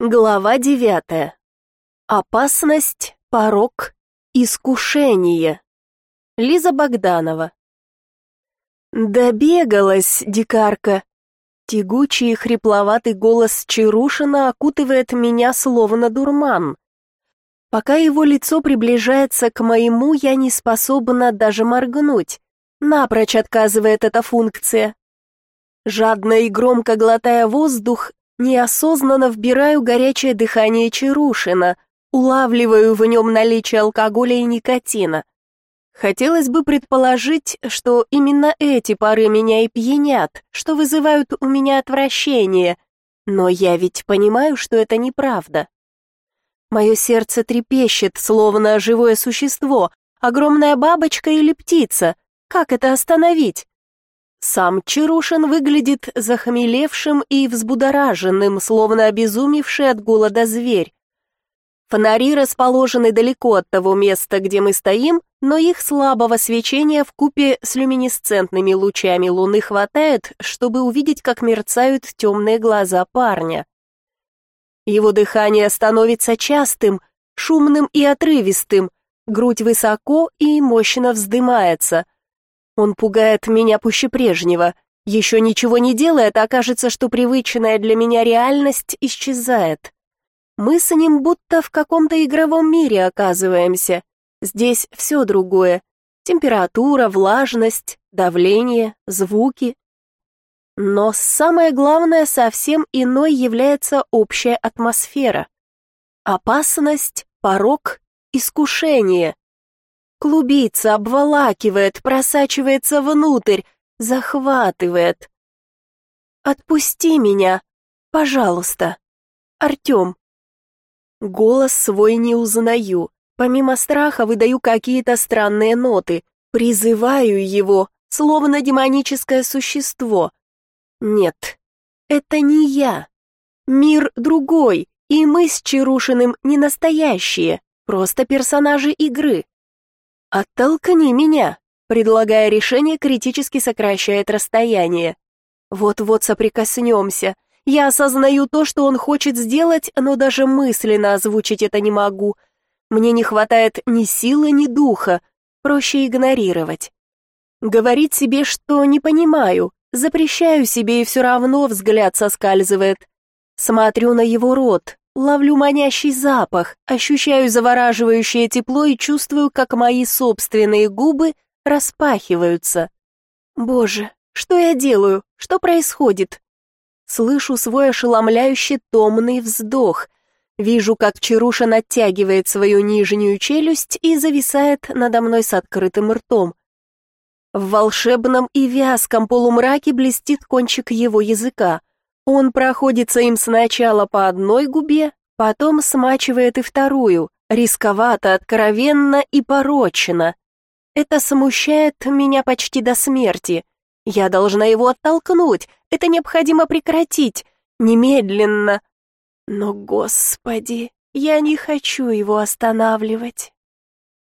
Глава девятая. Опасность, порог, искушение. Лиза Богданова. Добегалась, дикарка. Тягучий и хрипловатый голос Чарушина окутывает меня словно дурман. Пока его лицо приближается к моему, я не способна даже моргнуть. Напрочь отказывает эта функция. Жадно и громко глотая воздух, Неосознанно вбираю горячее дыхание Чарушина, улавливаю в нем наличие алкоголя и никотина. Хотелось бы предположить, что именно эти пары меня и пьянят, что вызывают у меня отвращение, но я ведь понимаю, что это неправда. Мое сердце трепещет, словно живое существо, огромная бабочка или птица. Как это остановить? Сам Чарушин выглядит захмелевшим и взбудораженным, словно обезумевший от голода зверь. Фонари расположены далеко от того места, где мы стоим, но их слабого свечения в купе с люминесцентными лучами луны хватает, чтобы увидеть, как мерцают темные глаза парня. Его дыхание становится частым, шумным и отрывистым, грудь высоко и мощно вздымается – он пугает меня пуще прежнего. Еще ничего не делает, а кажется, что привычная для меня реальность исчезает. Мы с ним будто в каком-то игровом мире оказываемся. Здесь все другое. Температура, влажность, давление, звуки. Но самое главное, совсем иной является общая атмосфера. Опасность, порог, искушение. Клубится, обволакивает, просачивается внутрь, захватывает. «Отпусти меня, пожалуйста, Артем». Голос свой не узнаю. Помимо страха выдаю какие-то странные ноты, призываю его, словно демоническое существо. Нет, это не я. Мир другой, и мы с Чарушиным не настоящие, просто персонажи игры. «Оттолкни меня», предлагая решение, критически сокращает расстояние. Вот-вот соприкоснемся. Я осознаю то, что он хочет сделать, но даже мысленно озвучить это не могу. Мне не хватает ни силы, ни духа. Проще игнорировать. Говорить себе, что не понимаю, запрещаю себе и все равно взгляд соскальзывает. Смотрю на его рот, Ловлю манящий запах, ощущаю завораживающее тепло и чувствую, как мои собственные губы распахиваются. Боже, что я делаю? Что происходит? Слышу свой ошеломляющий томный вздох. Вижу, как Чаруша натягивает свою нижнюю челюсть и зависает надо мной с открытым ртом. В волшебном и вязком полумраке блестит кончик его языка. Он проходится им сначала по одной губе, потом смачивает и вторую, рисковато, откровенно и порочно. Это смущает меня почти до смерти. Я должна его оттолкнуть, это необходимо прекратить, немедленно. Но, Господи, я не хочу его останавливать.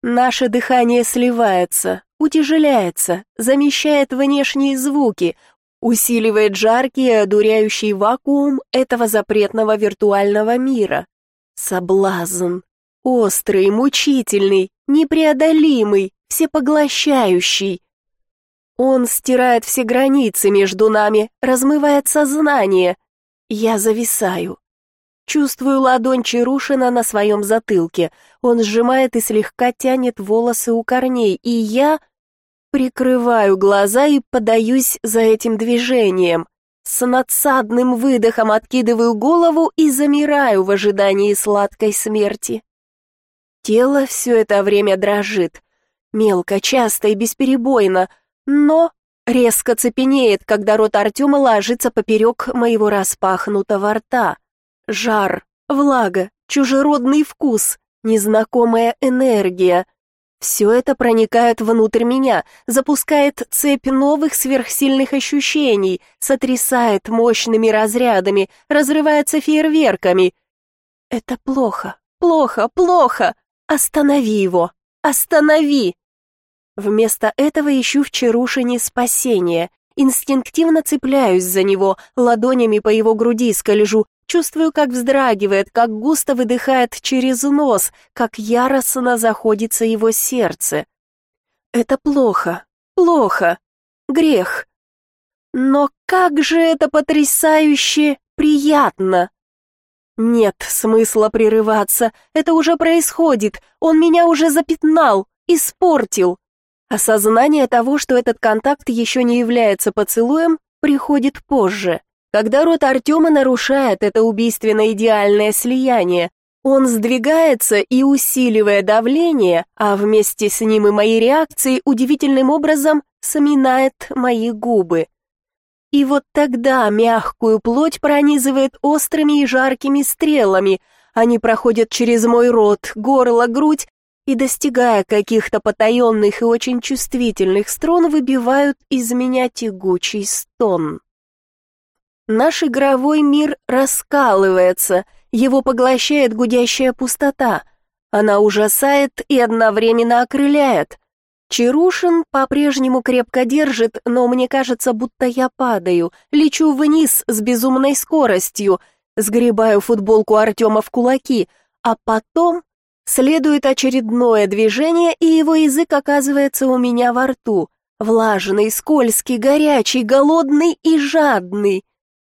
Наше дыхание сливается, утяжеляется, замещает внешние звуки, усиливает жаркий и одуряющий вакуум этого запретного виртуального мира. Соблазн. Острый, мучительный, непреодолимый, всепоглощающий. Он стирает все границы между нами, размывает сознание. Я зависаю. Чувствую ладонь Чарушина на своем затылке. Он сжимает и слегка тянет волосы у корней, и я Прикрываю глаза и подаюсь за этим движением. С надсадным выдохом откидываю голову и замираю в ожидании сладкой смерти. Тело все это время дрожит. Мелко, часто и бесперебойно, но резко цепенеет, когда рот Артема ложится поперек моего распахнутого рта. Жар, влага, чужеродный вкус, незнакомая энергия — все это проникает внутрь меня, запускает цепь новых сверхсильных ощущений, сотрясает мощными разрядами, разрывается фейерверками. Это плохо, плохо, плохо. Останови его, останови. Вместо этого ищу в Чарушине спасение. Инстинктивно цепляюсь за него, ладонями по его груди скольжу, Чувствую, как вздрагивает, как густо выдыхает через нос, как яростно заходится его сердце. Это плохо, плохо, грех. Но как же это потрясающе приятно! Нет смысла прерываться, это уже происходит, он меня уже запятнал, испортил. Осознание того, что этот контакт еще не является поцелуем, приходит позже, когда рот Артема нарушает это убийственно идеальное слияние. Он сдвигается и, усиливая давление, а вместе с ним и мои реакции, удивительным образом сминает мои губы. И вот тогда мягкую плоть пронизывает острыми и жаркими стрелами. Они проходят через мой рот, горло, грудь и, достигая каких-то потаенных и очень чувствительных струн, выбивают из меня тягучий стон. Наш игровой мир раскалывается, его поглощает гудящая пустота. Она ужасает и одновременно окрыляет. Чарушин по-прежнему крепко держит, но мне кажется, будто я падаю, лечу вниз с безумной скоростью, сгребаю футболку Артема в кулаки, а потом следует очередное движение, и его язык оказывается у меня во рту, влажный, скользкий, горячий, голодный и жадный.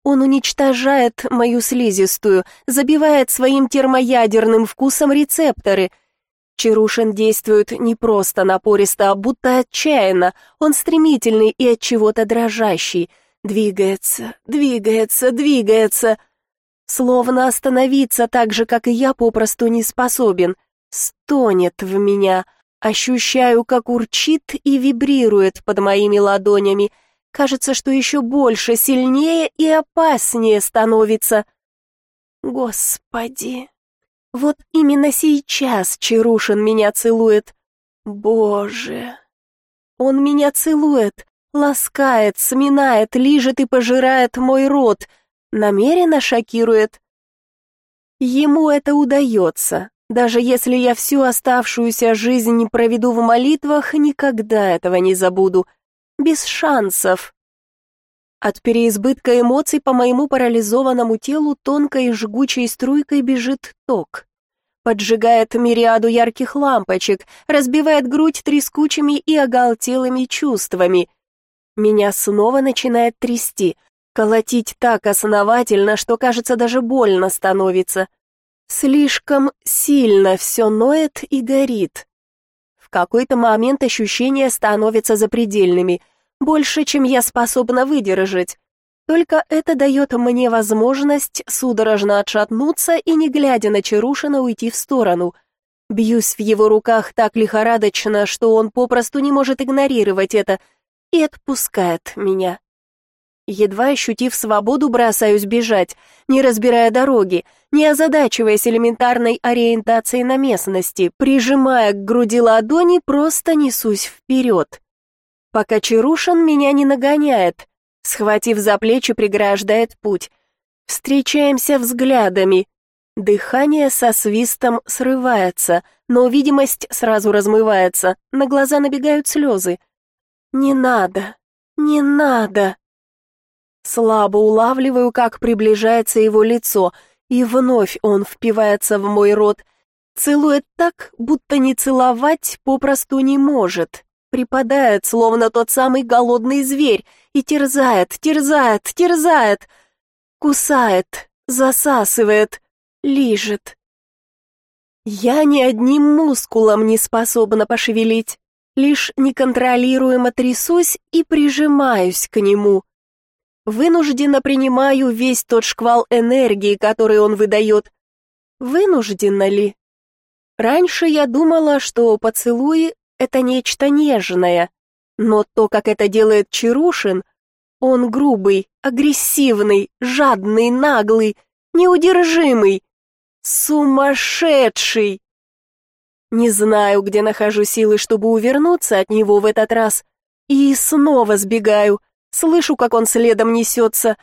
Он уничтожает мою слизистую, забивает своим термоядерным вкусом рецепторы — Чарушин действует не просто напористо, а будто отчаянно. Он стремительный и от чего-то дрожащий. Двигается, двигается, двигается. Словно остановиться так же, как и я, попросту не способен. Стонет в меня. Ощущаю, как урчит и вибрирует под моими ладонями. Кажется, что еще больше, сильнее и опаснее становится. Господи, вот именно сейчас Чарушин меня целует. Боже! Он меня целует, ласкает, сминает, лижет и пожирает мой рот, намеренно шокирует. Ему это удается. Даже если я всю оставшуюся жизнь проведу в молитвах, никогда этого не забуду. Без шансов. От переизбытка эмоций по моему парализованному телу тонкой жгучей струйкой бежит ток. Поджигает мириаду ярких лампочек, разбивает грудь трескучими и оголтелыми чувствами. Меня снова начинает трясти, колотить так основательно, что, кажется, даже больно становится. Слишком сильно все ноет и горит. В какой-то момент ощущения становятся запредельными — больше, чем я способна выдержать. Только это дает мне возможность судорожно отшатнуться и, не глядя на Чарушина, уйти в сторону. Бьюсь в его руках так лихорадочно, что он попросту не может игнорировать это и отпускает меня. Едва ощутив свободу, бросаюсь бежать, не разбирая дороги, не озадачиваясь элементарной ориентацией на местности, прижимая к груди ладони, просто несусь вперед пока Чарушин меня не нагоняет, схватив за плечи, преграждает путь. Встречаемся взглядами. Дыхание со свистом срывается, но видимость сразу размывается, на глаза набегают слезы. «Не надо, не надо!» Слабо улавливаю, как приближается его лицо, и вновь он впивается в мой рот, целует так, будто не целовать попросту не может припадает, словно тот самый голодный зверь, и терзает, терзает, терзает, кусает, засасывает, лижет. Я ни одним мускулом не способна пошевелить, лишь неконтролируемо трясусь и прижимаюсь к нему. Вынужденно принимаю весь тот шквал энергии, который он выдает. Вынужденно ли? Раньше я думала, что поцелуи это нечто нежное. Но то, как это делает Чарушин, он грубый, агрессивный, жадный, наглый, неудержимый, сумасшедший. Не знаю, где нахожу силы, чтобы увернуться от него в этот раз. И снова сбегаю, слышу, как он следом несется.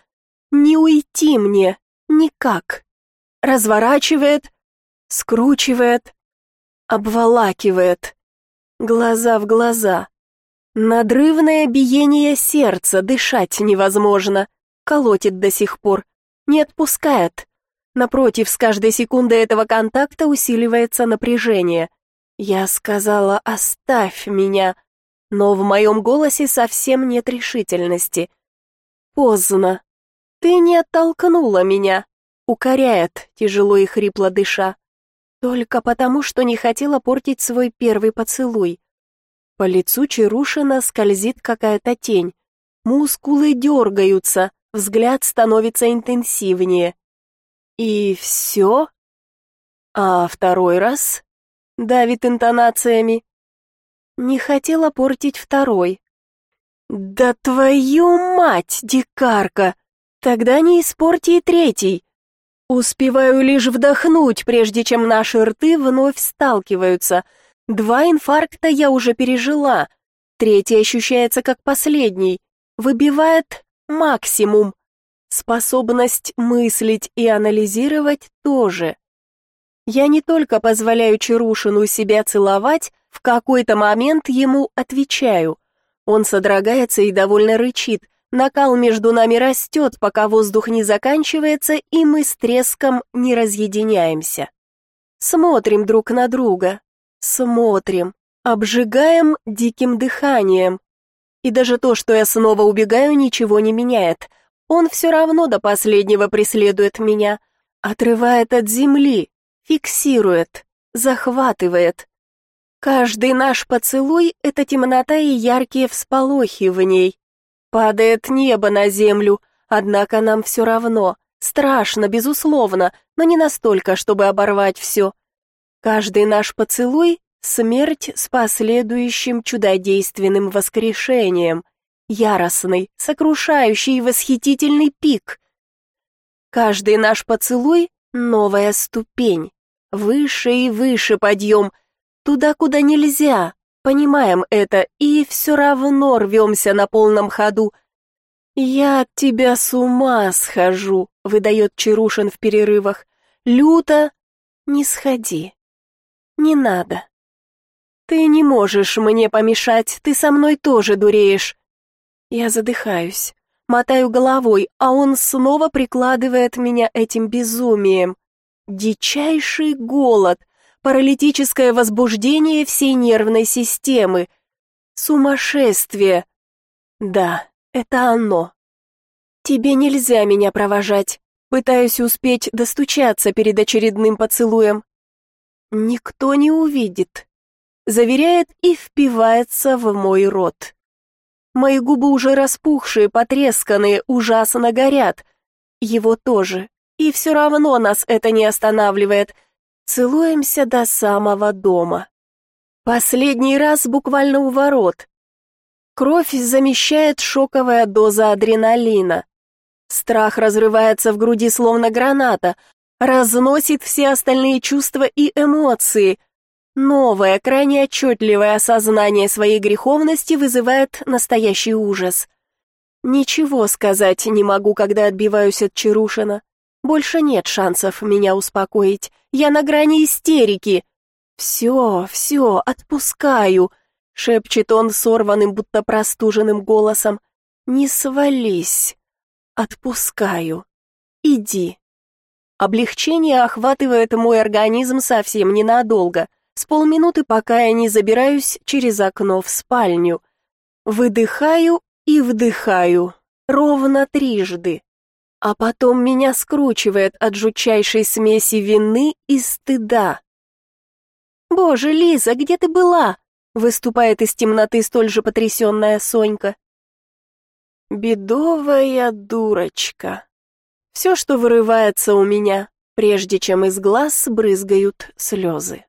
Не уйти мне, никак. Разворачивает, скручивает, обволакивает. Глаза в глаза. Надрывное биение сердца, дышать невозможно. Колотит до сих пор. Не отпускает. Напротив, с каждой секундой этого контакта усиливается напряжение. Я сказала «оставь меня», но в моем голосе совсем нет решительности. Поздно. Ты не оттолкнула меня, укоряет, тяжело и хрипло дыша. Только потому, что не хотела портить свой первый поцелуй. По лицу Чарушина скользит какая-то тень. Мускулы дергаются, взгляд становится интенсивнее. И все? А второй раз? Давит интонациями. Не хотела портить второй. Да твою мать, дикарка! Тогда не испорти и третий. Успеваю лишь вдохнуть, прежде чем наши рты вновь сталкиваются. Два инфаркта я уже пережила. Третий ощущается как последний. Выбивает максимум. Способность мыслить и анализировать тоже. Я не только позволяю Чарушину себя целовать, в какой-то момент ему отвечаю. Он содрогается и довольно рычит, Накал между нами растет, пока воздух не заканчивается, и мы с треском не разъединяемся. Смотрим друг на друга, смотрим, обжигаем диким дыханием. И даже то, что я снова убегаю, ничего не меняет. Он все равно до последнего преследует меня, отрывает от земли, фиксирует, захватывает. Каждый наш поцелуй — это темнота и яркие всполохи в ней, Падает небо на землю, однако нам все равно. Страшно, безусловно, но не настолько, чтобы оборвать все. Каждый наш поцелуй — смерть с последующим чудодейственным воскрешением. Яростный, сокрушающий и восхитительный пик. Каждый наш поцелуй — новая ступень. Выше и выше подъем, туда, куда нельзя, Понимаем это и все равно рвемся на полном ходу. «Я от тебя с ума схожу», — выдает Чарушин в перерывах. «Люто, не сходи. Не надо. Ты не можешь мне помешать, ты со мной тоже дуреешь». Я задыхаюсь, мотаю головой, а он снова прикладывает меня этим безумием. Дичайший голод, паралитическое возбуждение всей нервной системы. Сумасшествие. Да, это оно. Тебе нельзя меня провожать. Пытаюсь успеть достучаться перед очередным поцелуем. Никто не увидит. Заверяет и впивается в мой рот. Мои губы уже распухшие, потресканные, ужасно горят. Его тоже. И все равно нас это не останавливает — Целуемся до самого дома. Последний раз буквально у ворот. Кровь замещает шоковая доза адреналина. Страх разрывается в груди словно граната, разносит все остальные чувства и эмоции. Новое, крайне отчетливое осознание своей греховности вызывает настоящий ужас. Ничего сказать не могу, когда отбиваюсь от Чарушина. Больше нет шансов меня успокоить. Я на грани истерики. Все, все, отпускаю, шепчет он сорванным, будто простуженным голосом. Не свались. Отпускаю. Иди. Облегчение охватывает мой организм совсем ненадолго. С полминуты, пока я не забираюсь через окно в спальню. Выдыхаю и вдыхаю. Ровно трижды. А потом меня скручивает от жутчайшей смеси вины и стыда. «Боже, Лиза, где ты была?» выступает из темноты столь же потрясенная Сонька. «Бедовая дурочка». Все, что вырывается у меня, прежде чем из глаз брызгают слезы.